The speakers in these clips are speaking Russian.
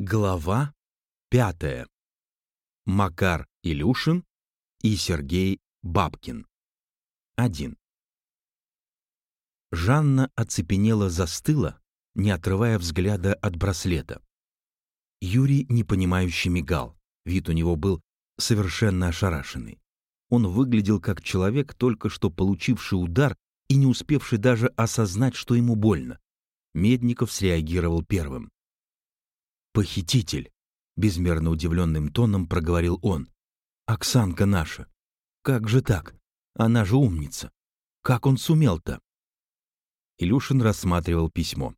Глава пятая. Макар Илюшин и Сергей Бабкин. 1. Жанна оцепенела застыла, не отрывая взгляда от браслета. Юрий непонимающе мигал, вид у него был совершенно ошарашенный. Он выглядел как человек, только что получивший удар и не успевший даже осознать, что ему больно. Медников среагировал первым. «Похититель!» — безмерно удивленным тоном проговорил он. «Оксанка наша! Как же так? Она же умница! Как он сумел-то?» Илюшин рассматривал письмо.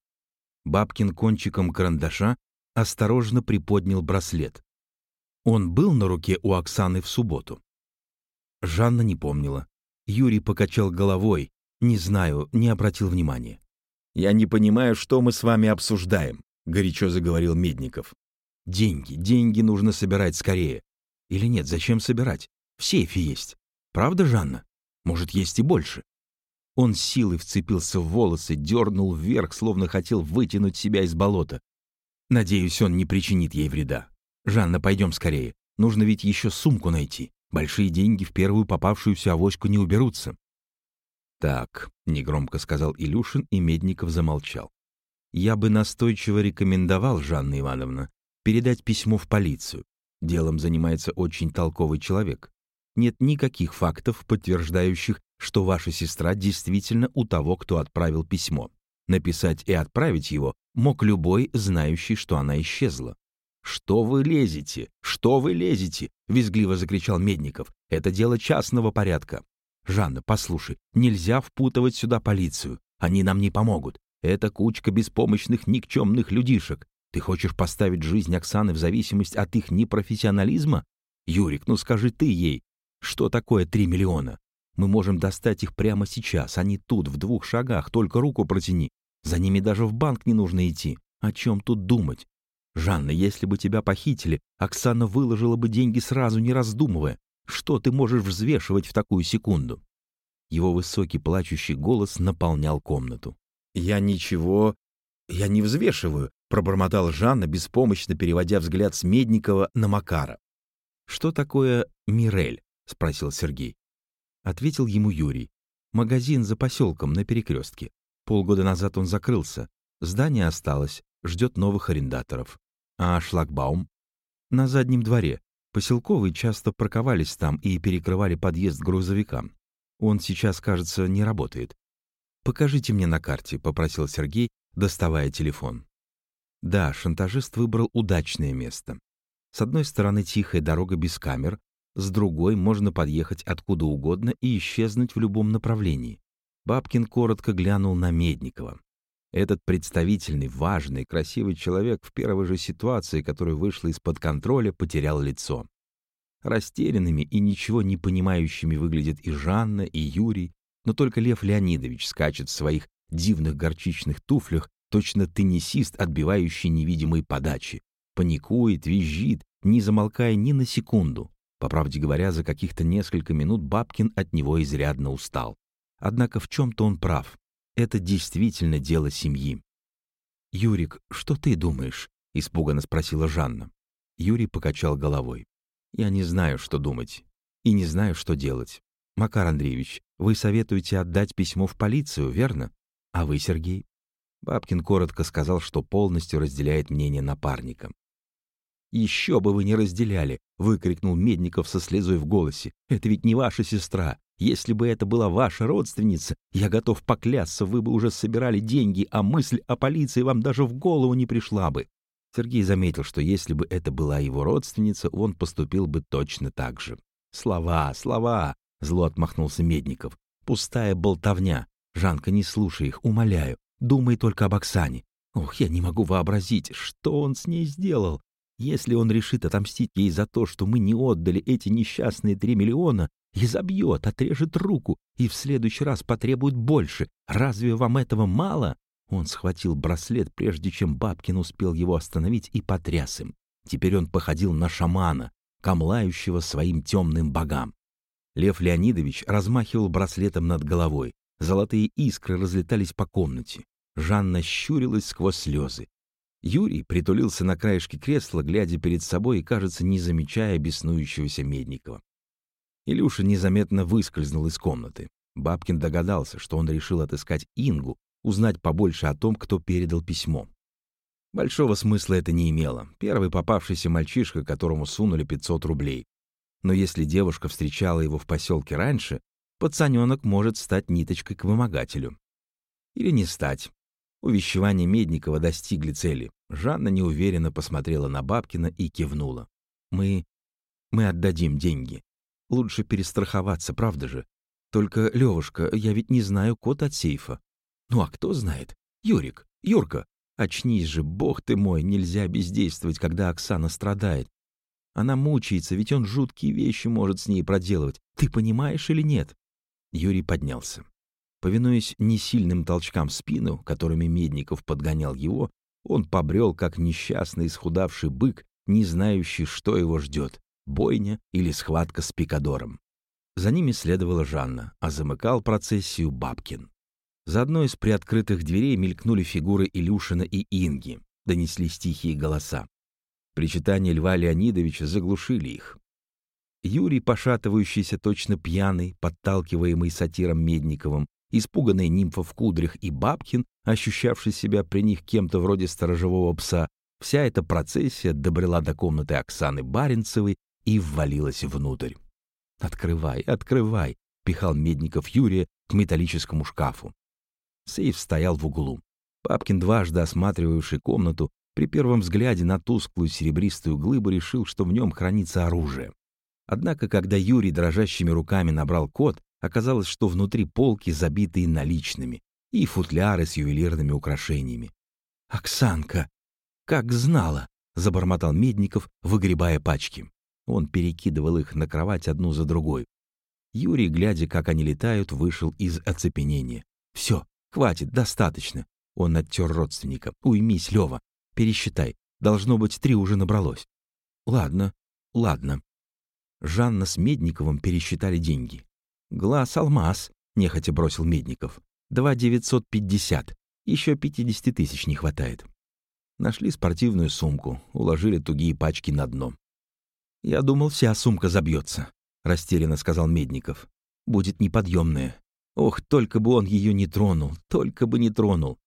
Бабкин кончиком карандаша осторожно приподнял браслет. Он был на руке у Оксаны в субботу. Жанна не помнила. Юрий покачал головой. Не знаю, не обратил внимания. «Я не понимаю, что мы с вами обсуждаем», — горячо заговорил Медников. «Деньги, деньги нужно собирать скорее. Или нет, зачем собирать? В сейфе есть. Правда, Жанна? Может, есть и больше?» Он силой вцепился в волосы, дернул вверх, словно хотел вытянуть себя из болота. Надеюсь, он не причинит ей вреда. «Жанна, пойдем скорее. Нужно ведь еще сумку найти. Большие деньги в первую попавшуюся авоську не уберутся». «Так», — негромко сказал Илюшин, и Медников замолчал. Я бы настойчиво рекомендовал, Жанна Ивановна, передать письмо в полицию. Делом занимается очень толковый человек. Нет никаких фактов, подтверждающих, что ваша сестра действительно у того, кто отправил письмо. Написать и отправить его мог любой, знающий, что она исчезла. «Что вы лезете? Что вы лезете?» — визгливо закричал Медников. «Это дело частного порядка. Жанна, послушай, нельзя впутывать сюда полицию. Они нам не помогут. Это кучка беспомощных никчемных людишек. Ты хочешь поставить жизнь Оксаны в зависимость от их непрофессионализма? Юрик, ну скажи ты ей, что такое три миллиона? Мы можем достать их прямо сейчас, они тут, в двух шагах, только руку протяни. За ними даже в банк не нужно идти. О чем тут думать? Жанна, если бы тебя похитили, Оксана выложила бы деньги сразу, не раздумывая. Что ты можешь взвешивать в такую секунду? Его высокий плачущий голос наполнял комнату. «Я ничего... Я не взвешиваю», — пробормотал Жанна, беспомощно переводя взгляд с Медникова на Макара. «Что такое Мирель?» — спросил Сергей. Ответил ему Юрий. «Магазин за поселком на перекрестке. Полгода назад он закрылся. Здание осталось, ждет новых арендаторов. А шлагбаум? На заднем дворе. Поселковые часто парковались там и перекрывали подъезд грузовикам. Он сейчас, кажется, не работает. «Покажите мне на карте», — попросил Сергей, доставая телефон. Да, шантажист выбрал удачное место. С одной стороны тихая дорога без камер, с другой можно подъехать откуда угодно и исчезнуть в любом направлении. Бабкин коротко глянул на Медникова. Этот представительный, важный, красивый человек в первой же ситуации, которая вышла из-под контроля, потерял лицо. Растерянными и ничего не понимающими выглядят и Жанна, и Юрий, но только Лев Леонидович скачет в своих дивных горчичных туфлях, точно теннисист, отбивающий невидимые подачи. Паникует, визжит, не замолкая ни на секунду. По правде говоря, за каких-то несколько минут Бабкин от него изрядно устал. Однако в чем-то он прав. Это действительно дело семьи. «Юрик, что ты думаешь?» — испуганно спросила Жанна. Юрий покачал головой. «Я не знаю, что думать. И не знаю, что делать. Макар Андреевич, вы советуете отдать письмо в полицию, верно? А вы, Сергей?» Бабкин коротко сказал, что полностью разделяет мнение напарника. «Еще бы вы не разделяли!» — выкрикнул Медников со слезой в голосе. «Это ведь не ваша сестра. Если бы это была ваша родственница, я готов поклясться, вы бы уже собирали деньги, а мысль о полиции вам даже в голову не пришла бы». Сергей заметил, что если бы это была его родственница, он поступил бы точно так же. «Слова, слова!» Зло отмахнулся Медников. «Пустая болтовня. Жанка, не слушай их, умоляю. Думай только об Оксане. Ох, я не могу вообразить, что он с ней сделал. Если он решит отомстить ей за то, что мы не отдали эти несчастные три миллиона, и забьет, отрежет руку, и в следующий раз потребует больше. Разве вам этого мало?» Он схватил браслет, прежде чем Бабкин успел его остановить, и потряс им. Теперь он походил на шамана, камлающего своим темным богам. Лев Леонидович размахивал браслетом над головой. Золотые искры разлетались по комнате. Жанна щурилась сквозь слезы. Юрий притулился на краешке кресла, глядя перед собой и, кажется, не замечая беснующегося Медникова. Илюша незаметно выскользнул из комнаты. Бабкин догадался, что он решил отыскать Ингу, узнать побольше о том, кто передал письмо. Большого смысла это не имело. Первый попавшийся мальчишка, которому сунули 500 рублей. Но если девушка встречала его в поселке раньше, пацаненок может стать ниточкой к вымогателю. Или не стать. Увещевания Медникова достигли цели. Жанна неуверенно посмотрела на Бабкина и кивнула. «Мы... мы отдадим деньги. Лучше перестраховаться, правда же? Только, Левушка, я ведь не знаю код от сейфа. Ну а кто знает? Юрик, Юрка, очнись же, бог ты мой, нельзя бездействовать, когда Оксана страдает. Она мучается, ведь он жуткие вещи может с ней проделывать. Ты понимаешь или нет?» Юрий поднялся. Повинуясь несильным толчкам в спину, которыми Медников подгонял его, он побрел, как несчастный исхудавший бык, не знающий, что его ждет — бойня или схватка с пикадором. За ними следовала Жанна, а замыкал процессию Бабкин. За одной из приоткрытых дверей мелькнули фигуры Илюшина и Инги, донеслись тихие голоса. Причитания Льва Леонидовича заглушили их. Юрий, пошатывающийся точно пьяный, подталкиваемый сатиром Медниковым, испуганная нимфа в кудрях и Бабкин, ощущавший себя при них кем-то вроде сторожевого пса, вся эта процессия добрела до комнаты Оксаны Баренцевой и ввалилась внутрь. «Открывай, открывай!» — пихал Медников Юрия к металлическому шкафу. Сейф стоял в углу. Бабкин, дважды осматривавший комнату, при первом взгляде на тусклую серебристую глыбу решил, что в нем хранится оружие. Однако, когда Юрий дрожащими руками набрал код, Оказалось, что внутри полки, забитые наличными, и футляры с ювелирными украшениями. «Оксанка! Как знала!» — забормотал Медников, выгребая пачки. Он перекидывал их на кровать одну за другой. Юрий, глядя, как они летают, вышел из оцепенения. «Все, хватит, достаточно!» Он оттер родственника. «Уймись, Лева, пересчитай. Должно быть, три уже набралось». «Ладно, ладно». Жанна с Медниковым пересчитали деньги. «Глаз алмаз», — нехотя бросил Медников. «Два девятьсот пятьдесят. Еще пятидесяти тысяч не хватает». Нашли спортивную сумку, уложили тугие пачки на дно. «Я думал, вся сумка забьется», — растерянно сказал Медников. «Будет неподъемная. Ох, только бы он ее не тронул, только бы не тронул».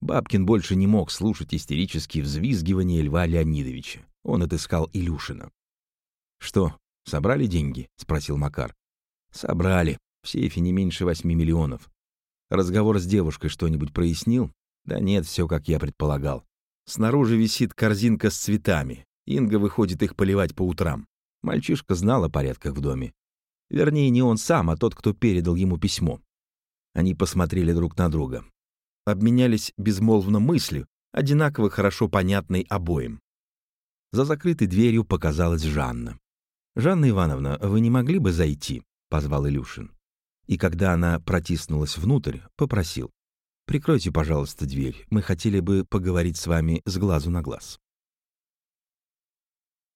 Бабкин больше не мог слушать истерические взвизгивания Льва Леонидовича. Он отыскал Илюшина. «Что, собрали деньги?» — спросил Макар. Собрали. В сейфе не меньше восьми миллионов. Разговор с девушкой что-нибудь прояснил? Да нет, все как я предполагал. Снаружи висит корзинка с цветами. Инга выходит их поливать по утрам. Мальчишка знал о порядках в доме. Вернее, не он сам, а тот, кто передал ему письмо. Они посмотрели друг на друга. Обменялись безмолвно мыслью, одинаково хорошо понятной обоим. За закрытой дверью показалась Жанна. «Жанна Ивановна, вы не могли бы зайти?» — позвал Илюшин. И когда она протиснулась внутрь, попросил. «Прикройте, пожалуйста, дверь. Мы хотели бы поговорить с вами с глазу на глаз».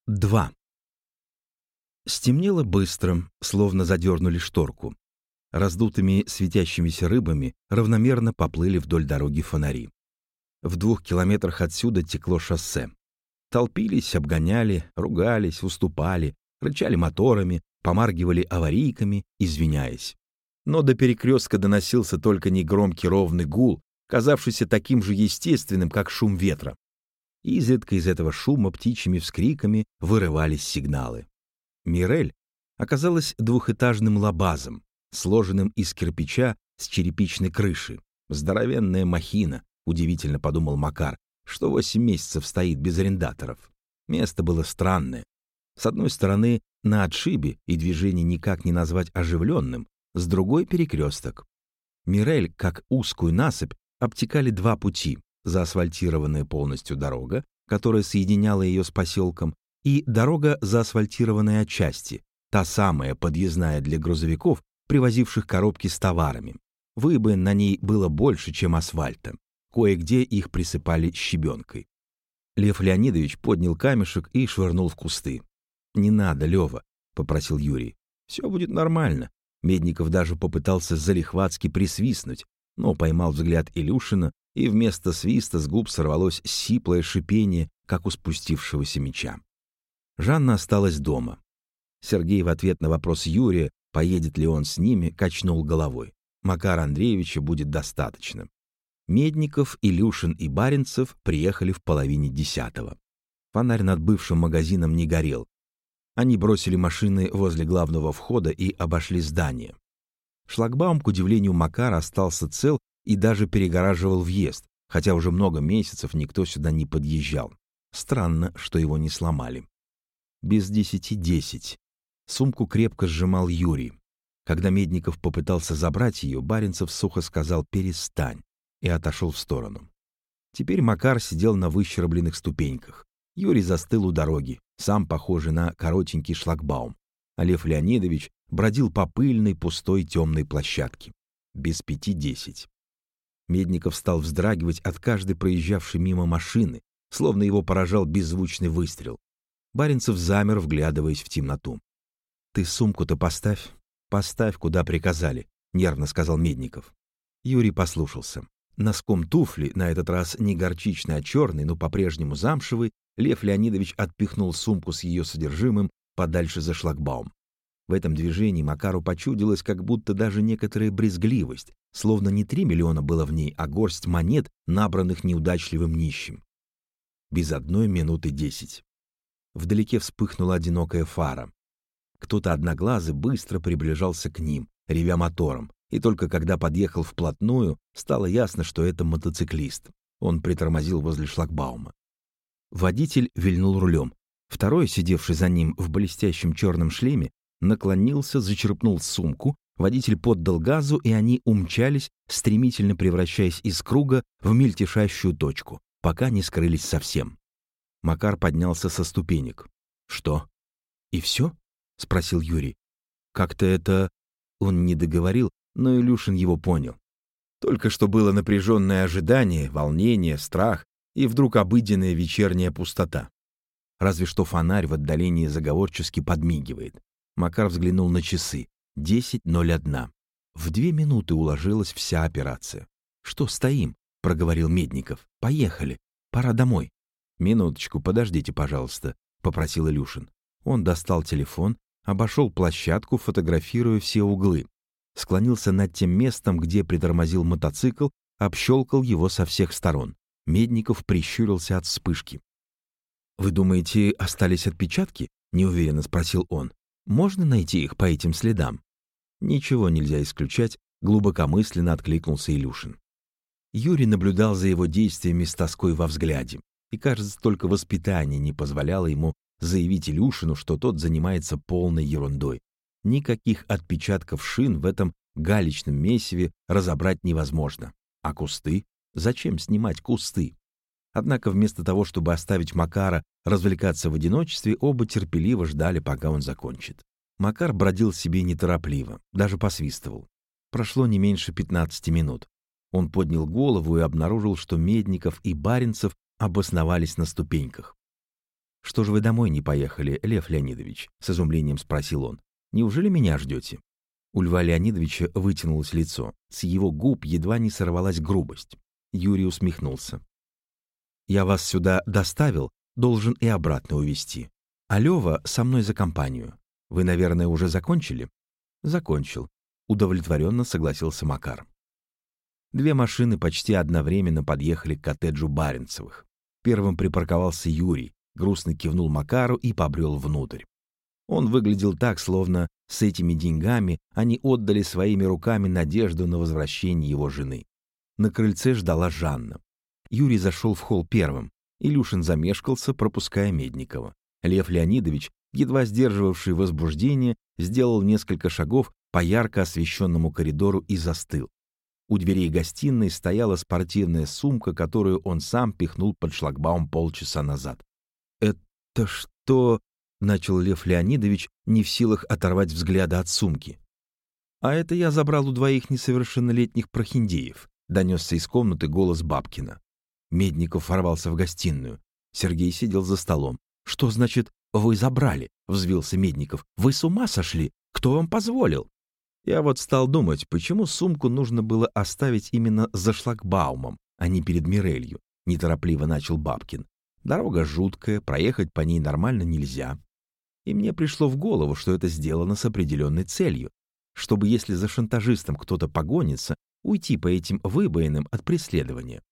2. Стемнело быстро, словно задернули шторку. Раздутыми светящимися рыбами равномерно поплыли вдоль дороги фонари. В двух километрах отсюда текло шоссе. Толпились, обгоняли, ругались, уступали, рычали моторами, помаргивали аварийками, извиняясь. Но до перекрестка доносился только негромкий ровный гул, казавшийся таким же естественным, как шум ветра. Изредка из этого шума птичьими вскриками вырывались сигналы. Мирель оказалась двухэтажным лабазом, сложенным из кирпича с черепичной крыши. Здоровенная махина, удивительно подумал Макар, что восемь месяцев стоит без арендаторов. Место было странное. С одной стороны, на отшибе, и движение никак не назвать оживленным, с другой — перекресток. Мирель, как узкую насыпь, обтекали два пути — заасфальтированная полностью дорога, которая соединяла ее с поселком, и дорога, заасфальтированная отчасти, та самая подъездная для грузовиков, привозивших коробки с товарами. Выбоин на ней было больше, чем асфальта. Кое-где их присыпали щебенкой. Лев Леонидович поднял камешек и швырнул в кусты. «Не надо, Лева», — попросил Юрий. «Все будет нормально». Медников даже попытался залихватски присвистнуть, но поймал взгляд Илюшина, и вместо свиста с губ сорвалось сиплое шипение, как у спустившегося меча. Жанна осталась дома. Сергей в ответ на вопрос Юрия, поедет ли он с ними, качнул головой. Макара Андреевича будет достаточно. Медников, Илюшин и Баренцев приехали в половине десятого. Фонарь над бывшим магазином не горел. Они бросили машины возле главного входа и обошли здание. Шлагбаум, к удивлению Макара, остался цел и даже перегораживал въезд, хотя уже много месяцев никто сюда не подъезжал. Странно, что его не сломали. Без десяти десять. Сумку крепко сжимал Юрий. Когда Медников попытался забрать ее, Баренцев сухо сказал «перестань» и отошел в сторону. Теперь Макар сидел на выщербленных ступеньках. Юрий застыл у дороги, сам похожий на коротенький шлагбаум. А Лев Леонидович бродил по пыльной, пустой, темной площадке. Без пяти десять. Медников стал вздрагивать от каждой проезжавшей мимо машины, словно его поражал беззвучный выстрел. Баренцев замер, вглядываясь в темноту. «Ты сумку-то поставь. Поставь, куда приказали», — нервно сказал Медников. Юрий послушался. Носком туфли, на этот раз не горчичный, а черный, но по-прежнему замшевый, Лев Леонидович отпихнул сумку с ее содержимым подальше за шлагбаум. В этом движении Макару почудилась как будто даже некоторая брезгливость, словно не три миллиона было в ней, а горсть монет, набранных неудачливым нищим. Без одной минуты десять. Вдалеке вспыхнула одинокая фара. Кто-то одноглазый быстро приближался к ним, ревя мотором, и только когда подъехал вплотную, стало ясно, что это мотоциклист. Он притормозил возле шлагбаума. Водитель вильнул рулем. Второй, сидевший за ним в блестящем черном шлеме, наклонился, зачерпнул сумку, водитель поддал газу, и они умчались, стремительно превращаясь из круга в мельтешащую точку, пока не скрылись совсем. Макар поднялся со ступенек. «Что? И все?» — спросил Юрий. «Как-то это...» Он не договорил, но Илюшин его понял. Только что было напряженное ожидание, волнение, страх и вдруг обыденная вечерняя пустота. Разве что фонарь в отдалении заговорчески подмигивает. Макар взглянул на часы. 10.01. В две минуты уложилась вся операция. «Что стоим?» — проговорил Медников. «Поехали. Пора домой». «Минуточку, подождите, пожалуйста», — попросил Илюшин. Он достал телефон, обошел площадку, фотографируя все углы. Склонился над тем местом, где притормозил мотоцикл, общелкал его со всех сторон. Медников прищурился от вспышки. «Вы думаете, остались отпечатки?» — неуверенно спросил он. Можно найти их по этим следам? Ничего нельзя исключать, глубокомысленно откликнулся Илюшин. Юрий наблюдал за его действиями с тоской во взгляде, и, кажется, только воспитание не позволяло ему заявить Илюшину, что тот занимается полной ерундой. Никаких отпечатков шин в этом галечном месиве разобрать невозможно. А кусты? Зачем снимать кусты? Однако вместо того, чтобы оставить Макара развлекаться в одиночестве, оба терпеливо ждали, пока он закончит. Макар бродил себе неторопливо, даже посвистывал. Прошло не меньше 15 минут. Он поднял голову и обнаружил, что Медников и Баренцев обосновались на ступеньках. «Что же вы домой не поехали, Лев Леонидович?» — с изумлением спросил он. «Неужели меня ждете?» У Льва Леонидовича вытянулось лицо. С его губ едва не сорвалась грубость. Юрий усмехнулся. Я вас сюда доставил, должен и обратно увезти. А Лёва со мной за компанию. Вы, наверное, уже закончили? Закончил. Удовлетворенно согласился Макар. Две машины почти одновременно подъехали к коттеджу Баренцевых. Первым припарковался Юрий, грустно кивнул Макару и побрел внутрь. Он выглядел так, словно с этими деньгами они отдали своими руками надежду на возвращение его жены. На крыльце ждала Жанна. Юрий зашел в холл первым. Илюшин замешкался, пропуская Медникова. Лев Леонидович, едва сдерживавший возбуждение, сделал несколько шагов по ярко освещенному коридору и застыл. У дверей гостиной стояла спортивная сумка, которую он сам пихнул под шлагбаум полчаса назад. «Это что?» — начал Лев Леонидович, не в силах оторвать взгляда от сумки. «А это я забрал у двоих несовершеннолетних прохиндеев», — донесся из комнаты голос Бабкина. Медников ворвался в гостиную. Сергей сидел за столом. «Что значит, вы забрали?» — взвился Медников. «Вы с ума сошли? Кто вам позволил?» Я вот стал думать, почему сумку нужно было оставить именно за шлагбаумом, а не перед Мирелью, неторопливо начал Бабкин. Дорога жуткая, проехать по ней нормально нельзя. И мне пришло в голову, что это сделано с определенной целью, чтобы, если за шантажистом кто-то погонится, уйти по этим выбоинам от преследования.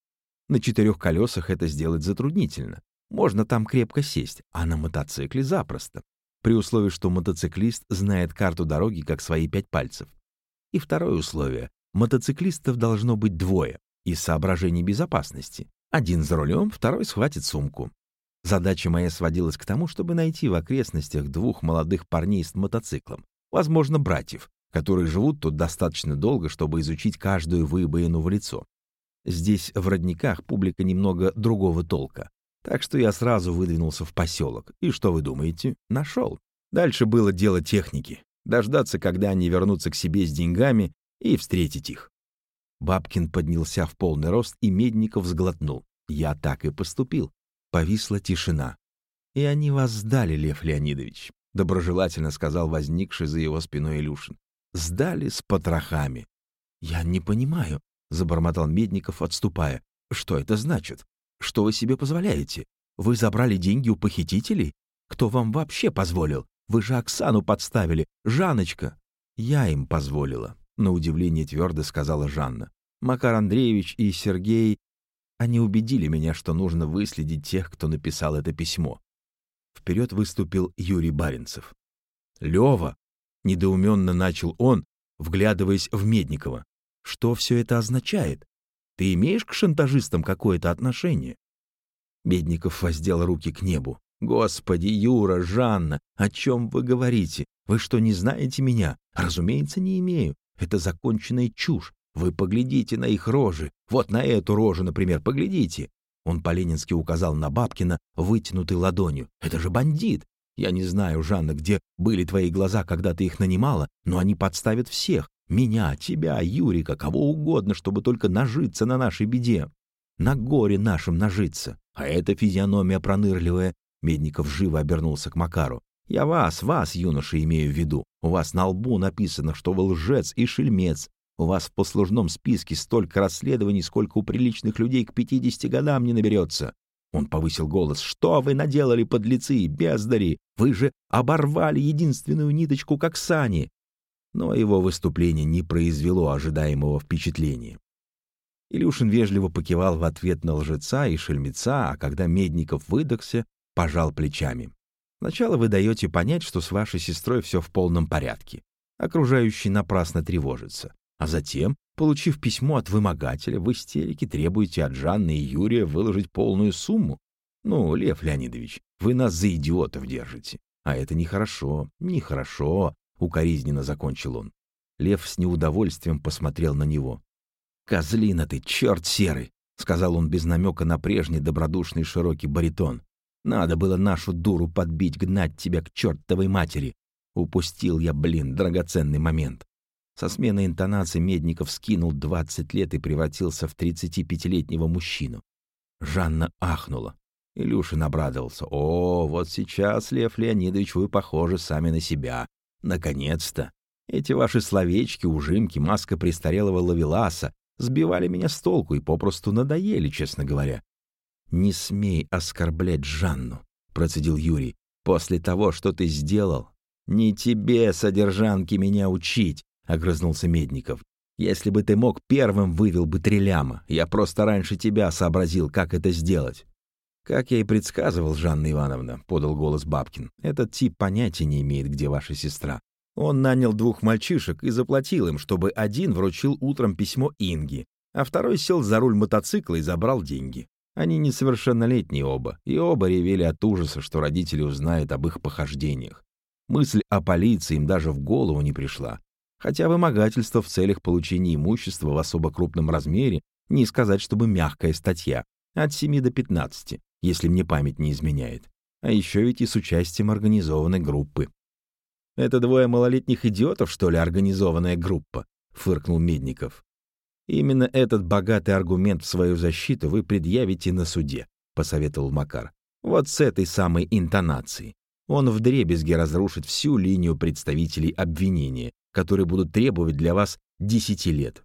На четырех колесах это сделать затруднительно. Можно там крепко сесть, а на мотоцикле запросто. При условии, что мотоциклист знает карту дороги как свои пять пальцев. И второе условие. Мотоциклистов должно быть двое, из соображений безопасности. Один за рулем, второй схватит сумку. Задача моя сводилась к тому, чтобы найти в окрестностях двух молодых парней с мотоциклом, возможно, братьев, которые живут тут достаточно долго, чтобы изучить каждую выбоину в лицо. Здесь, в родниках, публика немного другого толка. Так что я сразу выдвинулся в поселок. И что вы думаете? Нашел. Дальше было дело техники. Дождаться, когда они вернутся к себе с деньгами, и встретить их. Бабкин поднялся в полный рост, и Медников сглотнул. Я так и поступил. Повисла тишина. «И они вас сдали, Лев Леонидович», — доброжелательно сказал возникший за его спиной Илюшин. «Сдали с потрохами». «Я не понимаю», — забормотал Медников, отступая. «Что это значит? Что вы себе позволяете? Вы забрали деньги у похитителей? Кто вам вообще позволил? Вы же Оксану подставили, Жаночка!» «Я им позволила», на удивление твердо сказала Жанна. Макар Андреевич и Сергей... Они убедили меня, что нужно выследить тех, кто написал это письмо. Вперед выступил Юрий Баринцев. «Лёва!» — недоуменно начал он, вглядываясь в Медникова. «Что все это означает? Ты имеешь к шантажистам какое-то отношение?» Медников воздел руки к небу. «Господи, Юра, Жанна, о чем вы говорите? Вы что, не знаете меня? Разумеется, не имею. Это законченная чушь. Вы поглядите на их рожи. Вот на эту рожу, например, поглядите. Он по-ленински указал на Бабкина, вытянутой ладонью. Это же бандит. Я не знаю, Жанна, где были твои глаза, когда ты их нанимала, но они подставят всех. Меня, тебя, Юрика, кого угодно, чтобы только нажиться на нашей беде. На горе нашем нажиться. А эта физиономия пронырливая. Медников живо обернулся к Макару. Я вас, вас, юноша, имею в виду. У вас на лбу написано, что вы лжец и шельмец. У вас в послужном списке столько расследований, сколько у приличных людей к 50 годам не наберется. Он повысил голос. «Что вы наделали, подлецы, бездари? Вы же оборвали единственную ниточку к Оксане!» Но его выступление не произвело ожидаемого впечатления. Илюшин вежливо покивал в ответ на лжеца и шельмеца, а когда Медников выдохся, пожал плечами. Сначала вы даете понять, что с вашей сестрой все в полном порядке. Окружающий напрасно тревожится. А затем, получив письмо от вымогателя, в истерике требуете от Жанны и Юрия выложить полную сумму. Ну, Лев Леонидович, вы нас за идиотов держите. А это нехорошо, нехорошо, — укоризненно закончил он. Лев с неудовольствием посмотрел на него. «Козлина ты, черт серый!» — сказал он без намека на прежний добродушный широкий баритон. Надо было нашу дуру подбить, гнать тебя к чертовой матери. Упустил я, блин, драгоценный момент. Со сменой интонации Медников скинул 20 лет и превратился в 35-летнего мужчину. Жанна ахнула. Илюшин обрадовался. «О, вот сейчас, Лев Леонидович, вы похожи сами на себя. Наконец-то! Эти ваши словечки, ужимки, маска престарелого лавеласа сбивали меня с толку и попросту надоели, честно говоря. «Не смей оскорблять Жанну», — процедил Юрий. «После того, что ты сделал, не тебе, содержанки, меня учить», — огрызнулся Медников. «Если бы ты мог, первым вывел бы Треляма. Я просто раньше тебя сообразил, как это сделать». «Как я и предсказывал, Жанна Ивановна», — подал голос Бабкин, «этот тип понятия не имеет, где ваша сестра. Он нанял двух мальчишек и заплатил им, чтобы один вручил утром письмо Инги, а второй сел за руль мотоцикла и забрал деньги. Они несовершеннолетние оба, и оба ревели от ужаса, что родители узнают об их похождениях. Мысль о полиции им даже в голову не пришла. Хотя вымогательство в целях получения имущества в особо крупном размере не сказать, чтобы мягкая статья, от 7 до 15, если мне память не изменяет. А еще ведь и с участием организованной группы. «Это двое малолетних идиотов, что ли, организованная группа?» — фыркнул Медников. Именно этот богатый аргумент в свою защиту вы предъявите на суде, посоветовал Макар. Вот с этой самой интонацией. Он вдребезги разрушит всю линию представителей обвинения, которые будут требовать для вас десяти лет.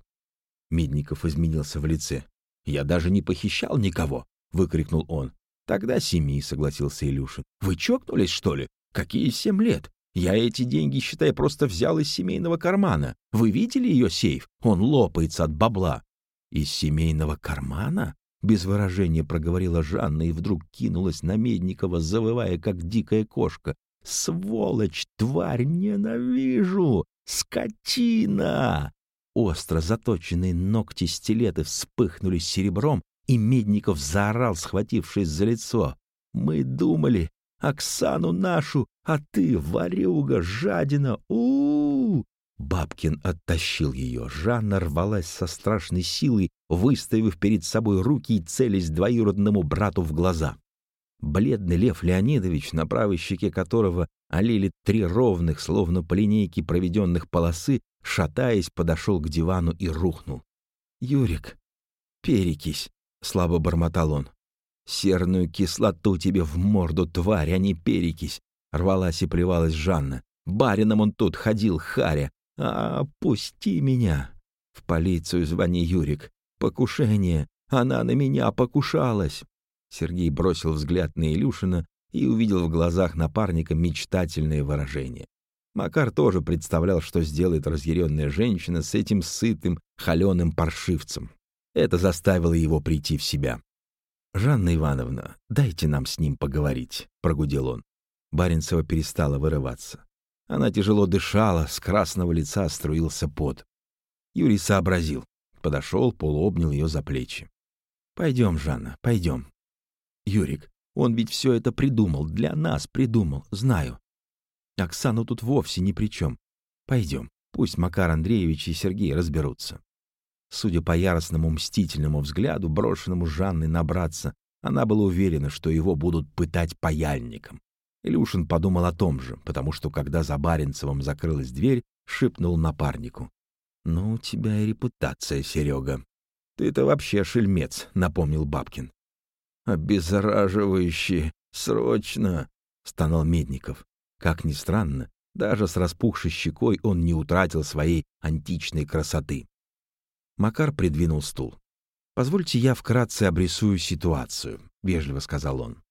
Медников изменился в лице. Я даже не похищал никого!» — выкрикнул он. «Тогда семи», — согласился Илюшин. «Вы чокнулись, что ли? Какие семь лет? Я эти деньги, считай, просто взял из семейного кармана. Вы видели ее сейф? Он лопается от бабла». «Из семейного кармана?» — без выражения проговорила Жанна и вдруг кинулась на Медникова, завывая, как дикая кошка. «Сволочь, тварь, ненавижу! Скотина!» Остро заточенные ногти стилеты вспыхнули серебром, и Медников заорал, схватившись за лицо. «Мы думали, Оксану нашу, а ты, ворюга, жадина, у, -у, -у Бабкин оттащил ее. Жанна рвалась со страшной силой, выставив перед собой руки и целясь двоюродному брату в глаза. Бледный Лев Леонидович, на правой щеке которого олели три ровных, словно по линейке проведенных полосы, шатаясь, подошел к дивану и рухнул. «Юрик, перекись!» — слабо бормотал он. «Серную кислоту тебе в морду, тварь, а не перекись!» — рвалась и плевалась Жанна. «Барином он тут ходил, харя! А, пусти меня!» «В полицию звони, Юрик! Покушение! Она на меня покушалась!» Сергей бросил взгляд на Илюшина и увидел в глазах напарника мечтательное выражение. Макар тоже представлял, что сделает разъяренная женщина с этим сытым, холеным паршивцем. Это заставило его прийти в себя. «Жанна Ивановна, дайте нам с ним поговорить», — прогудел он. Баренцева перестала вырываться. Она тяжело дышала, с красного лица струился пот. Юрий сообразил. Подошел, полуобнял ее за плечи. «Пойдем, Жанна, пойдем». «Юрик, он ведь все это придумал, для нас придумал, знаю. Оксана тут вовсе ни при чем. Пойдем, пусть Макар Андреевич и Сергей разберутся». Судя по яростному мстительному взгляду, брошенному Жанной на братца, она была уверена, что его будут пытать паяльником. Илюшин подумал о том же, потому что, когда за Баренцевым закрылась дверь, шепнул напарнику. «Ну, у тебя и репутация, Серега. Ты-то вообще шельмец», — напомнил Бабкин. «Обеззараживающий! Срочно!» — стонал Медников. Как ни странно, даже с распухшей щекой он не утратил своей античной красоты. Макар придвинул стул. «Позвольте я вкратце обрисую ситуацию», — вежливо сказал он.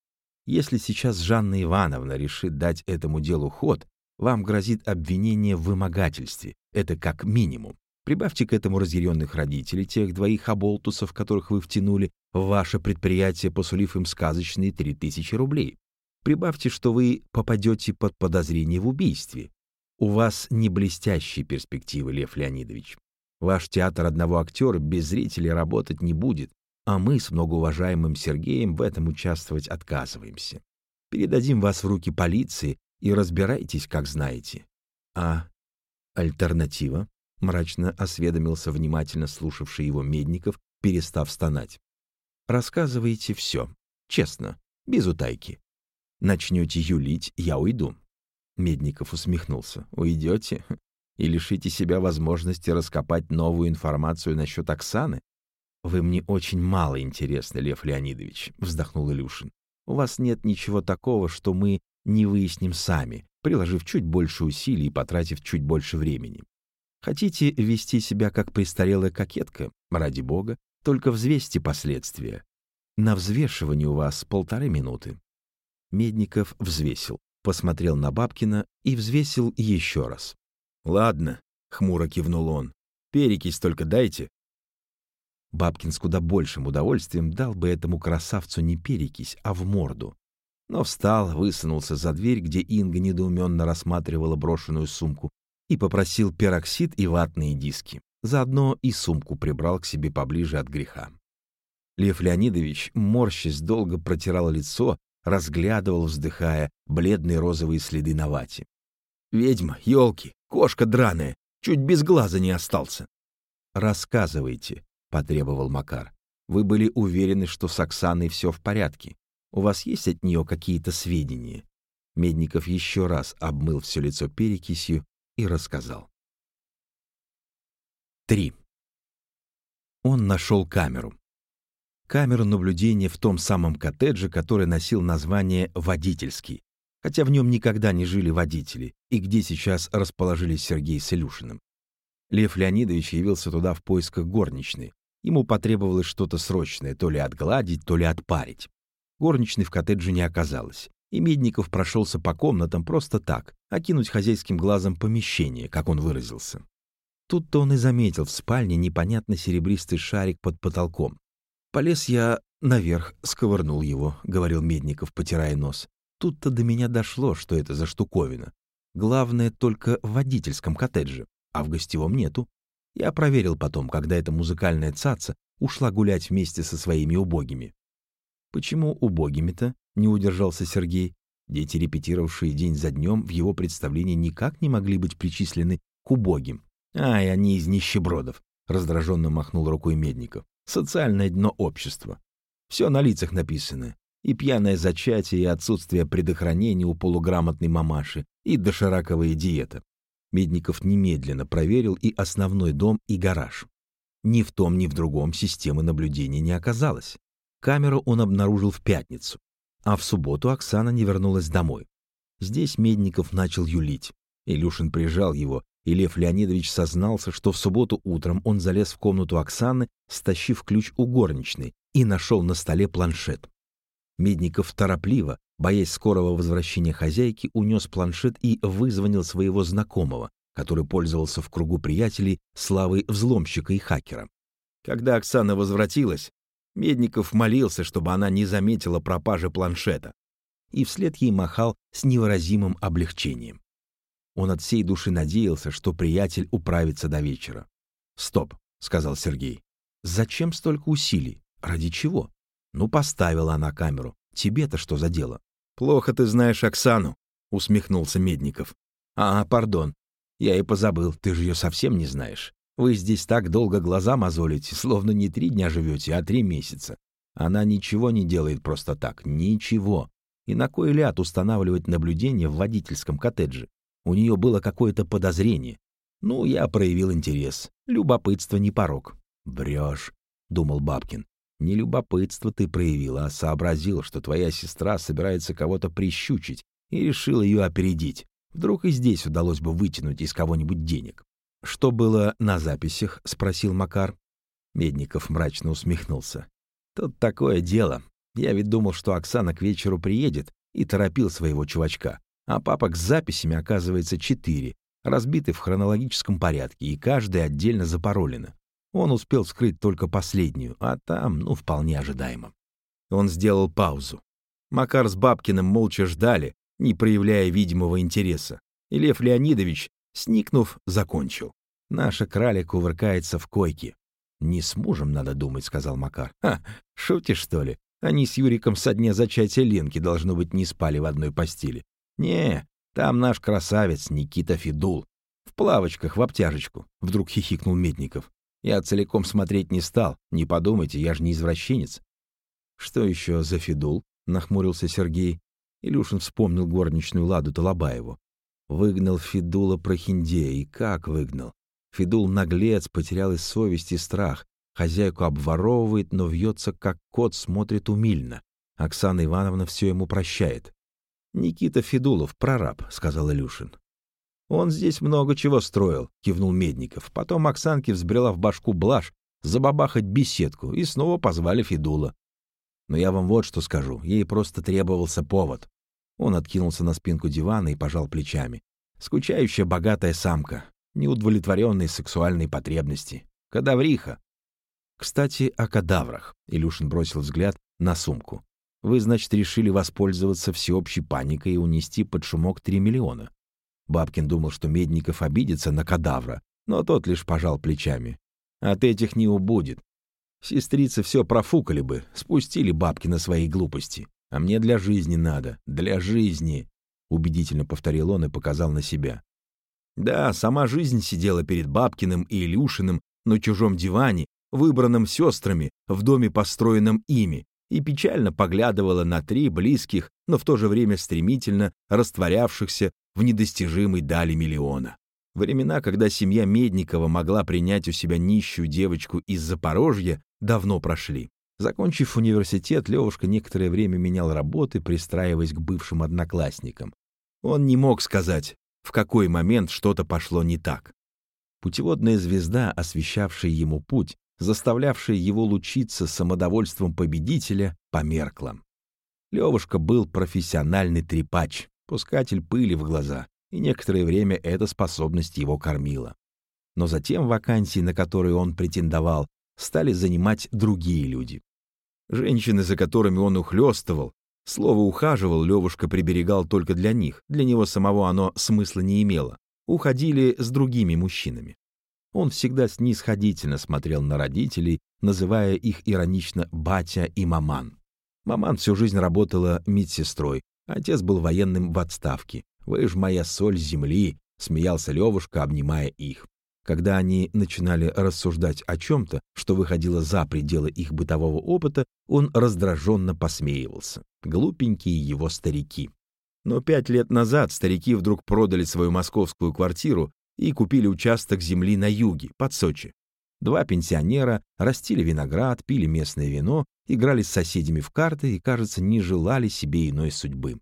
«Если сейчас Жанна Ивановна решит дать этому делу ход, вам грозит обвинение в вымогательстве. Это как минимум. Прибавьте к этому разъяренных родителей, тех двоих оболтусов, которых вы втянули в ваше предприятие, посулив им сказочные три тысячи рублей. Прибавьте, что вы попадете под подозрение в убийстве. У вас не блестящие перспективы, Лев Леонидович. Ваш театр одного актера без зрителей работать не будет, а мы с многоуважаемым Сергеем в этом участвовать отказываемся. Передадим вас в руки полиции и разбирайтесь, как знаете. А альтернатива? Мрачно осведомился внимательно слушавший его Медников, перестав стонать. Рассказывайте все, честно, без утайки. Начнете юлить, я уйду. Медников усмехнулся. Уйдете? И лишите себя возможности раскопать новую информацию насчет Оксаны? «Вы мне очень мало интересны, Лев Леонидович», — вздохнул Илюшин. «У вас нет ничего такого, что мы не выясним сами, приложив чуть больше усилий и потратив чуть больше времени. Хотите вести себя как престарелая кокетка? Ради бога, только взвесьте последствия. На взвешивание у вас полторы минуты». Медников взвесил, посмотрел на Бабкина и взвесил еще раз. «Ладно», — хмуро кивнул он, — «перекись только дайте». Бабкин с куда большим удовольствием дал бы этому красавцу не перекись, а в морду. Но встал, высунулся за дверь, где Инга недоуменно рассматривала брошенную сумку, и попросил пероксид и ватные диски. Заодно и сумку прибрал к себе поближе от греха. Лев Леонидович, морщись, долго протирал лицо, разглядывал, вздыхая, бледные розовые следы на вате. «Ведьма, елки, Кошка драная, чуть без глаза не остался. «Рассказывайте», — потребовал Макар. «Вы были уверены, что с Оксаной все в порядке. У вас есть от нее какие-то сведения?» Медников еще раз обмыл все лицо перекисью и рассказал. 3. Он нашел камеру. Камеру наблюдения в том самом коттедже, который носил название «Водительский», хотя в нем никогда не жили водители, и где сейчас расположились Сергей с Илюшиным. Лев Леонидович явился туда в поисках горничной. Ему потребовалось что-то срочное, то ли отгладить, то ли отпарить. Горничной в коттедже не оказалось, и Медников прошелся по комнатам просто так, окинуть хозяйским глазом помещение, как он выразился. Тут-то он и заметил в спальне непонятно серебристый шарик под потолком. Полез я наверх, сковырнул его, — говорил Медников, потирая нос. Тут-то до меня дошло, что это за штуковина. Главное только в водительском коттедже, а в гостевом нету. Я проверил потом, когда эта музыкальная цаца ушла гулять вместе со своими убогими. Почему убогими-то? Не удержался Сергей. Дети, репетировавшие день за днем, в его представлении никак не могли быть причислены к убогим. Ай, они из нищебродов, раздраженно махнул рукой Медников. Социальное дно общества. Все на лицах написано. И пьяное зачатие, и отсутствие предохранения у полуграмотной мамаши, и дошираковая диета. Медников немедленно проверил и основной дом, и гараж. Ни в том, ни в другом системы наблюдения не оказалось. Камеру он обнаружил в пятницу, а в субботу Оксана не вернулась домой. Здесь Медников начал юлить. Илюшин прижал его, и Лев Леонидович сознался, что в субботу утром он залез в комнату Оксаны, стащив ключ у горничной, и нашел на столе планшет. Медников торопливо, боясь скорого возвращения хозяйки, унес планшет и вызвонил своего знакомого, который пользовался в кругу приятелей славой взломщика и хакера. Когда Оксана возвратилась, Медников молился, чтобы она не заметила пропажи планшета, и вслед ей махал с невыразимым облегчением. Он от всей души надеялся, что приятель управится до вечера. «Стоп», — сказал Сергей. «Зачем столько усилий? Ради чего? Ну, поставила она камеру. Тебе-то что за дело? Плохо ты знаешь Оксану, усмехнулся Медников. А, пардон. Я и позабыл, ты же ее совсем не знаешь. Вы здесь так долго глаза мозолите, словно не три дня живете, а три месяца. Она ничего не делает просто так, ничего. И на кой ляд устанавливать наблюдение в водительском коттедже? У нее было какое-то подозрение. Ну, я проявил интерес. Любопытство не порог. Брешь, думал Бабкин. Не любопытство ты проявила, а сообразил, что твоя сестра собирается кого-то прищучить, и решил ее опередить. Вдруг и здесь удалось бы вытянуть из кого-нибудь денег. «Что было на записях?» — спросил Макар. Медников мрачно усмехнулся. «Тут такое дело. Я ведь думал, что Оксана к вечеру приедет, и торопил своего чувачка. А папок с записями, оказывается, четыре, разбиты в хронологическом порядке, и каждая отдельно запаролена. Он успел вскрыть только последнюю, а там, ну, вполне ожидаемо. Он сделал паузу. Макар с Бабкиным молча ждали, не проявляя видимого интереса. И Лев Леонидович, сникнув, закончил. «Наша краля кувыркается в койке». «Не с мужем надо думать», — сказал Макар. «Ха, шутишь, что ли? Они с Юриком со дня зачатия Ленки, должно быть, не спали в одной постели. Не, там наш красавец Никита Федул. В плавочках, в обтяжечку», — вдруг хихикнул Медников. Я целиком смотреть не стал. Не подумайте, я же не извращенец. Что еще за Федул? Нахмурился Сергей. Илюшин вспомнил горничную Ладу Талабаеву. Выгнал Федула Прохиндея. И как выгнал? Федул наглец, потерял из совести страх. Хозяйку обворовывает, но вьется, как кот, смотрит умильно. Оксана Ивановна все ему прощает. «Никита Федулов, прораб», — сказал Илюшин. «Он здесь много чего строил», — кивнул Медников. Потом Оксанке взбрела в башку блажь забабахать беседку, и снова позвали Федула. «Но я вам вот что скажу, ей просто требовался повод». Он откинулся на спинку дивана и пожал плечами. «Скучающая богатая самка, неудовлетворенные сексуальные потребности. Кадавриха». «Кстати, о кадаврах», — Илюшин бросил взгляд на сумку. «Вы, значит, решили воспользоваться всеобщей паникой и унести под шумок три миллиона?» Бабкин думал, что Медников обидится на кадавра, но тот лишь пожал плечами. От этих не убудет. Сестрицы все профукали бы, спустили бабки на свои глупости. А мне для жизни надо, для жизни, — убедительно повторил он и показал на себя. Да, сама жизнь сидела перед Бабкиным и Илюшиным на чужом диване, выбранном сестрами, в доме, построенном ими, и печально поглядывала на три близких, но в то же время стремительно растворявшихся в недостижимой дали миллиона. Времена, когда семья Медникова могла принять у себя нищую девочку из Запорожья, давно прошли. Закончив университет, Левушка некоторое время менял работы, пристраиваясь к бывшим одноклассникам. Он не мог сказать, в какой момент что-то пошло не так. Путеводная звезда, освещавшая ему путь, заставлявшее его лучиться самодовольством победителя, померкло. Левушка был профессиональный трепач, пускатель пыли в глаза, и некоторое время эта способность его кормила. Но затем вакансии, на которые он претендовал, стали занимать другие люди. Женщины, за которыми он ухлёстывал, слово «ухаживал» Левушка приберегал только для них, для него самого оно смысла не имело, уходили с другими мужчинами. Он всегда снисходительно смотрел на родителей, называя их иронично «батя» и «маман». Маман всю жизнь работала медсестрой, отец был военным в отставке. «Вы ж моя соль земли», — смеялся Левушка, обнимая их. Когда они начинали рассуждать о чем-то, что выходило за пределы их бытового опыта, он раздраженно посмеивался. Глупенькие его старики. Но пять лет назад старики вдруг продали свою московскую квартиру и купили участок земли на юге, под Сочи. Два пенсионера растили виноград, пили местное вино, играли с соседями в карты и, кажется, не желали себе иной судьбы.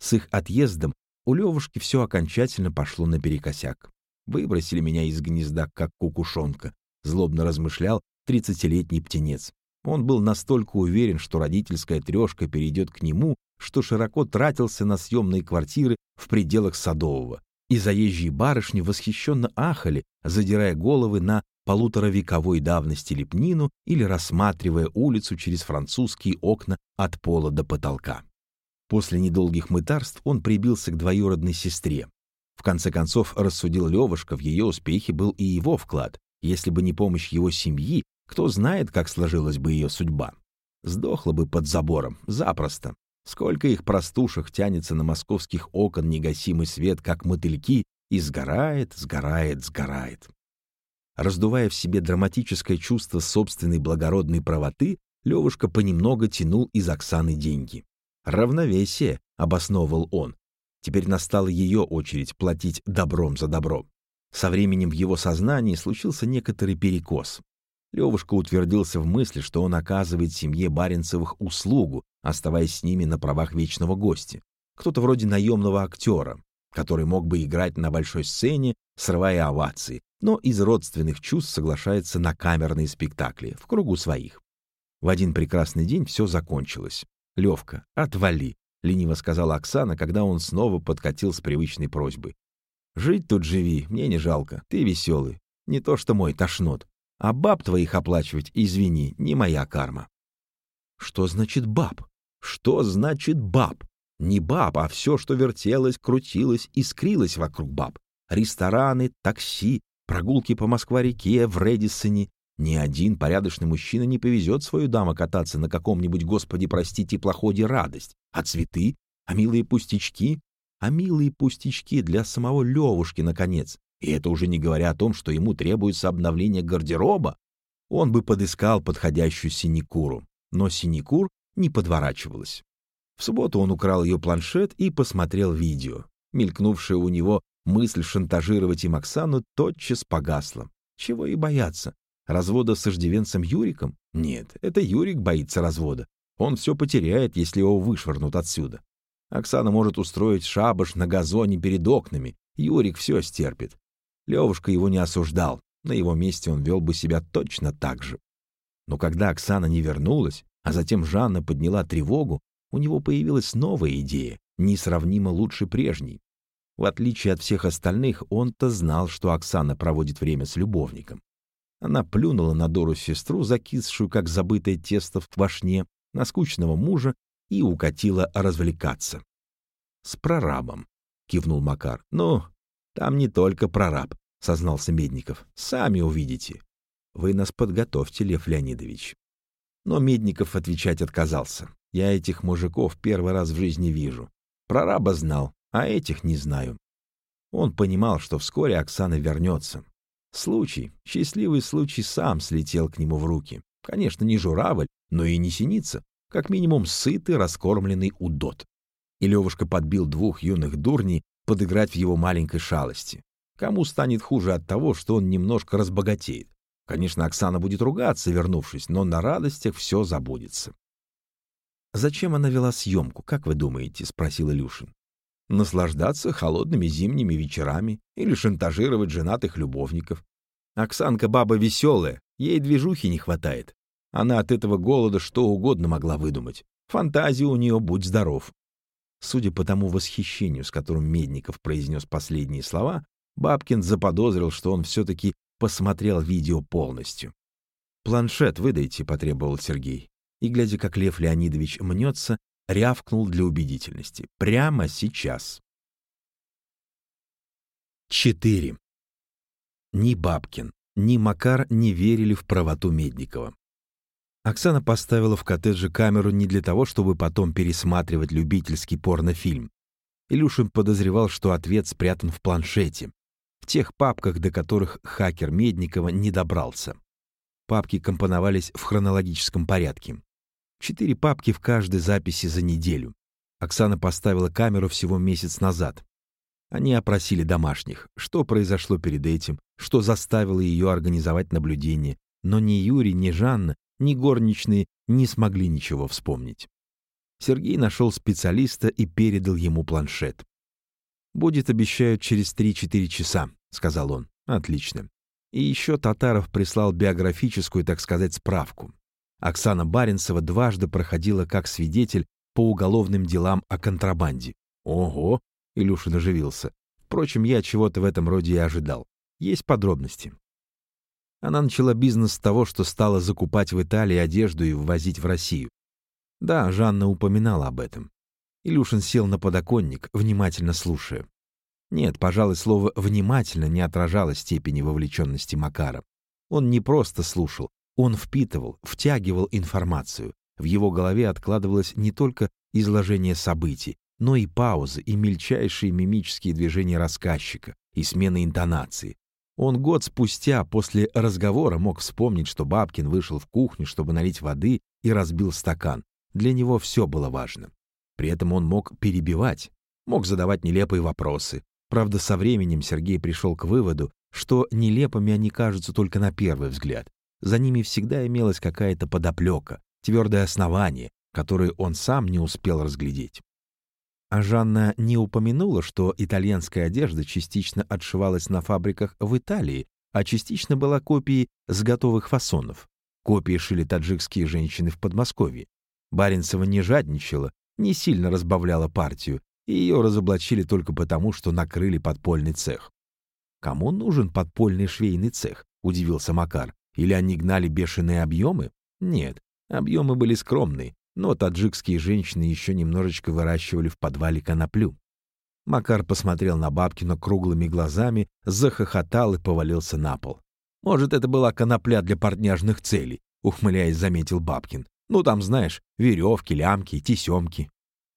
С их отъездом у Левушки все окончательно пошло наперекосяк. Выбросили меня из гнезда, как кукушонка, злобно размышлял тридцатилетний птенец. Он был настолько уверен, что родительская трешка перейдет к нему, что широко тратился на съемные квартиры в пределах Садового. И заезжие барышни восхищенно ахали, задирая головы на полуторавековой давности лепнину или рассматривая улицу через французские окна от пола до потолка. После недолгих мытарств он прибился к двоюродной сестре. В конце концов, рассудил Левушка, в ее успехе был и его вклад. Если бы не помощь его семьи, кто знает, как сложилась бы ее судьба. Сдохла бы под забором, запросто. Сколько их простушек тянется на московских окон негасимый свет, как мотыльки, и сгорает, сгорает, сгорает. Раздувая в себе драматическое чувство собственной благородной правоты, Левушка понемногу тянул из Оксаны деньги. «Равновесие», — обосновывал он, Теперь настала ее очередь платить добром за добро. Со временем в его сознании случился некоторый перекос. Левушка утвердился в мысли, что он оказывает семье Баренцевых услугу, оставаясь с ними на правах вечного гостя. Кто-то вроде наемного актера, который мог бы играть на большой сцене, срывая овации, но из родственных чувств соглашается на камерные спектакли в кругу своих. В один прекрасный день все закончилось. «Левка, отвали. — лениво сказала Оксана, когда он снова подкатил с привычной просьбой. «Жить тут живи, мне не жалко, ты веселый. Не то что мой тошнот. А баб твоих оплачивать, извини, не моя карма». «Что значит баб? Что значит баб? Не баб, а все, что вертелось, крутилось, искрилось вокруг баб. Рестораны, такси, прогулки по Москва-реке, в Редисоне, ни один порядочный мужчина не повезет свою даму кататься на каком-нибудь, господи, простите, плоходе радость. А цветы? А милые пустячки? А милые пустячки для самого Левушки, наконец. И это уже не говоря о том, что ему требуется обновление гардероба. Он бы подыскал подходящую синекуру. Но синекур не подворачивалась. В субботу он украл ее планшет и посмотрел видео. Мелькнувшая у него мысль шантажировать им Оксану тотчас погасла. Чего и бояться. Развода с иждивенцем Юриком? Нет, это Юрик боится развода. Он все потеряет, если его вышвырнут отсюда. Оксана может устроить шабаш на газоне перед окнами. Юрик все стерпит. Левушка его не осуждал. На его месте он вел бы себя точно так же. Но когда Оксана не вернулась, а затем Жанна подняла тревогу, у него появилась новая идея, несравнимо лучше прежней. В отличие от всех остальных, он-то знал, что Оксана проводит время с любовником. Она плюнула на Дору сестру, закисшую, как забытое тесто в квашне, на скучного мужа и укатила развлекаться. — С прорабом, — кивнул Макар. — Ну, там не только прораб, — сознался Медников. — Сами увидите. Вы нас подготовьте, Лев Леонидович. Но Медников отвечать отказался. Я этих мужиков первый раз в жизни вижу. Прораба знал, а этих не знаю. Он понимал, что вскоре Оксана вернется. Случай, счастливый случай сам слетел к нему в руки. Конечно, не журавль, но и не синица. Как минимум сытый, раскормленный удот. И Левушка подбил двух юных дурней подыграть в его маленькой шалости. Кому станет хуже от того, что он немножко разбогатеет? Конечно, Оксана будет ругаться, вернувшись, но на радостях все забудется. «Зачем она вела съемку, как вы думаете?» — спросил Илюшин наслаждаться холодными зимними вечерами или шантажировать женатых любовников. Оксанка баба веселая, Ей движухи не хватает. Она от этого голода что угодно могла выдумать. Фантазия у нее будь здоров. Судя по тому восхищению, с которым Медников произнес последние слова, Бабкин заподозрил, что он все-таки посмотрел видео полностью. «Планшет выдайте», — потребовал Сергей. И, глядя, как Лев Леонидович мнется, рявкнул для убедительности. «Прямо сейчас». 4. Ни Бабкин, ни Макар не верили в правоту Медникова. Оксана поставила в коттедже камеру не для того, чтобы потом пересматривать любительский порнофильм. Илюшин подозревал, что ответ спрятан в планшете, в тех папках, до которых хакер Медникова не добрался. Папки компоновались в хронологическом порядке. Четыре папки в каждой записи за неделю. Оксана поставила камеру всего месяц назад. Они опросили домашних, что произошло перед этим, что заставило ее организовать наблюдение, но ни Юрий, ни Жанна, ни горничные не смогли ничего вспомнить. Сергей нашел специалиста и передал ему планшет. «Будет, обещают, через 3-4 часа», — сказал он. «Отлично». И еще Татаров прислал биографическую, так сказать, справку. Оксана Баренцева дважды проходила как свидетель по уголовным делам о контрабанде. Ого! Илюшин оживился. Впрочем, я чего-то в этом роде и ожидал. Есть подробности. Она начала бизнес с того, что стала закупать в Италии одежду и ввозить в Россию. Да, Жанна упоминала об этом. Илюшин сел на подоконник, внимательно слушая. Нет, пожалуй, слово «внимательно» не отражало степени вовлеченности Макара. Он не просто слушал, он впитывал, втягивал информацию. В его голове откладывалось не только изложение событий, но и паузы, и мельчайшие мимические движения рассказчика, и смена интонации. Он год спустя после разговора мог вспомнить, что Бабкин вышел в кухню, чтобы налить воды, и разбил стакан. Для него все было важно. При этом он мог перебивать, мог задавать нелепые вопросы. Правда, со временем Сергей пришел к выводу, что нелепыми они кажутся только на первый взгляд. За ними всегда имелась какая-то подоплека, твердое основание, которое он сам не успел разглядеть. А Жанна не упомянула, что итальянская одежда частично отшивалась на фабриках в Италии, а частично была копией с готовых фасонов. Копии шили таджикские женщины в Подмосковье. Баренцева не жадничала, не сильно разбавляла партию, и ее разоблачили только потому, что накрыли подпольный цех. «Кому нужен подпольный швейный цех?» — удивился Макар. «Или они гнали бешеные объемы?» «Нет, объемы были скромные, но таджикские женщины еще немножечко выращивали в подвале коноплю. Макар посмотрел на Бабкина круглыми глазами, захохотал и повалился на пол. «Может, это была конопля для портняжных целей», — ухмыляясь, заметил Бабкин. «Ну, там, знаешь, веревки, лямки, тесемки».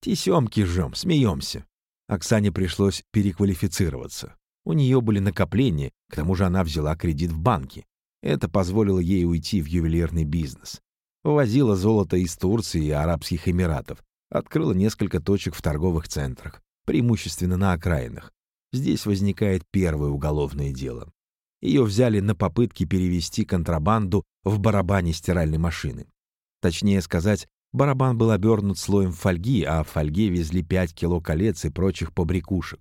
«Тесемки жжем, смеемся». Оксане пришлось переквалифицироваться. У нее были накопления, к тому же она взяла кредит в банке. Это позволило ей уйти в ювелирный бизнес. Возила золото из Турции и Арабских Эмиратов. Открыла несколько точек в торговых центрах, преимущественно на окраинах. Здесь возникает первое уголовное дело. Ее взяли на попытки перевести контрабанду в барабане стиральной машины. Точнее сказать, барабан был обернут слоем фольги, а в фольге везли 5 кило колец и прочих побрякушек.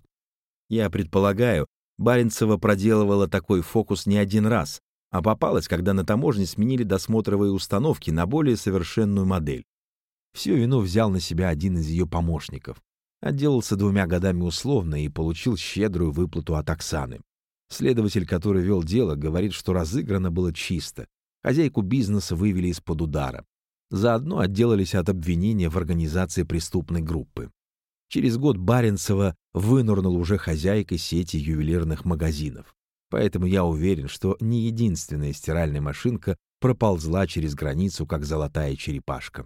Я предполагаю, Баренцева проделывала такой фокус не один раз, а попалась, когда на таможне сменили досмотровые установки на более совершенную модель. Всю вину взял на себя один из ее помощников. Отделался двумя годами условно и получил щедрую выплату от Оксаны. Следователь, который вел дело, говорит, что разыграно было чисто. Хозяйку бизнеса вывели из-под удара. Заодно отделались от обвинения в организации преступной группы. Через год Баренцева вынурнул уже хозяйкой сети ювелирных магазинов. Поэтому я уверен, что не единственная стиральная машинка проползла через границу, как золотая черепашка.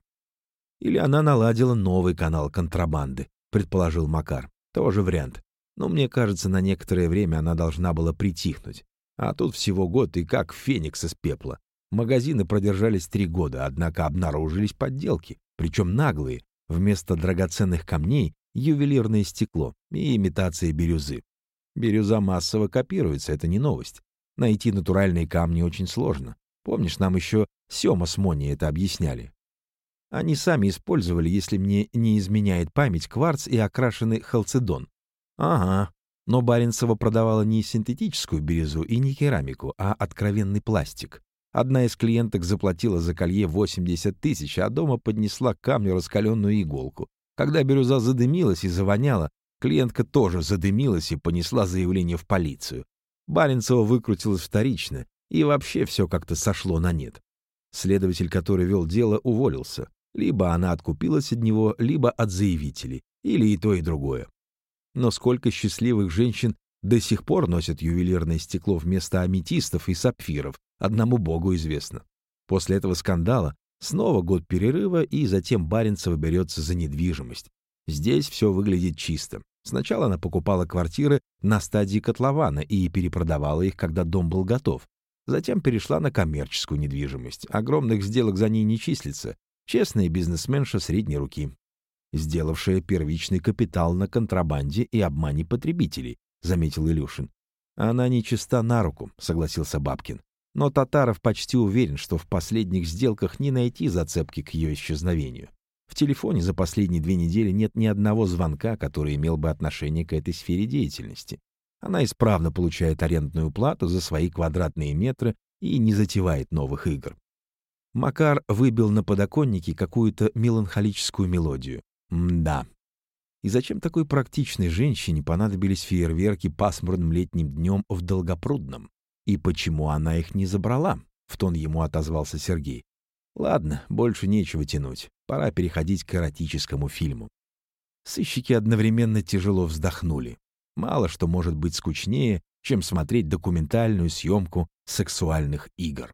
Или она наладила новый канал контрабанды, предположил Макар. Тоже вариант. Но мне кажется, на некоторое время она должна была притихнуть. А тут всего год и как феникс из пепла. Магазины продержались три года, однако обнаружились подделки, причем наглые. Вместо драгоценных камней — ювелирное стекло и имитация бирюзы. Бирюза массово копируется, это не новость. Найти натуральные камни очень сложно. Помнишь, нам еще Сема с Мони это объясняли? Они сами использовали, если мне не изменяет память, кварц и окрашенный халцедон. Ага, но Баренцева продавала не синтетическую бирюзу и не керамику, а откровенный пластик. Одна из клиенток заплатила за колье 80 тысяч, а дома поднесла к камню раскаленную иголку. Когда бирюза задымилась и завоняла, клиентка тоже задымилась и понесла заявление в полицию. Баренцева выкрутилась вторично, и вообще все как-то сошло на нет. Следователь, который вел дело, уволился. Либо она откупилась от него, либо от заявителей, или и то, и другое. Но сколько счастливых женщин до сих пор носят ювелирное стекло вместо аметистов и сапфиров, одному богу известно. После этого скандала снова год перерыва, и затем Баренцева берется за недвижимость. Здесь все выглядит чисто. Сначала она покупала квартиры на стадии котлована и перепродавала их, когда дом был готов. Затем перешла на коммерческую недвижимость. Огромных сделок за ней не числится. Честная бизнесменша средней руки. Сделавшая первичный капитал на контрабанде и обмане потребителей, заметил Илюшин. Она не чиста на руку, согласился Бабкин. Но Татаров почти уверен, что в последних сделках не найти зацепки к ее исчезновению. В телефоне за последние две недели нет ни одного звонка, который имел бы отношение к этой сфере деятельности. Она исправно получает арендную плату за свои квадратные метры и не затевает новых игр. Макар выбил на подоконнике какую-то меланхолическую мелодию. Мда. И зачем такой практичной женщине понадобились фейерверки пасмурным летним днем в Долгопрудном? И почему она их не забрала? В тон ему отозвался Сергей. Ладно, больше нечего тянуть. Пора переходить к эротическому фильму. Сыщики одновременно тяжело вздохнули. Мало что может быть скучнее, чем смотреть документальную съемку сексуальных игр.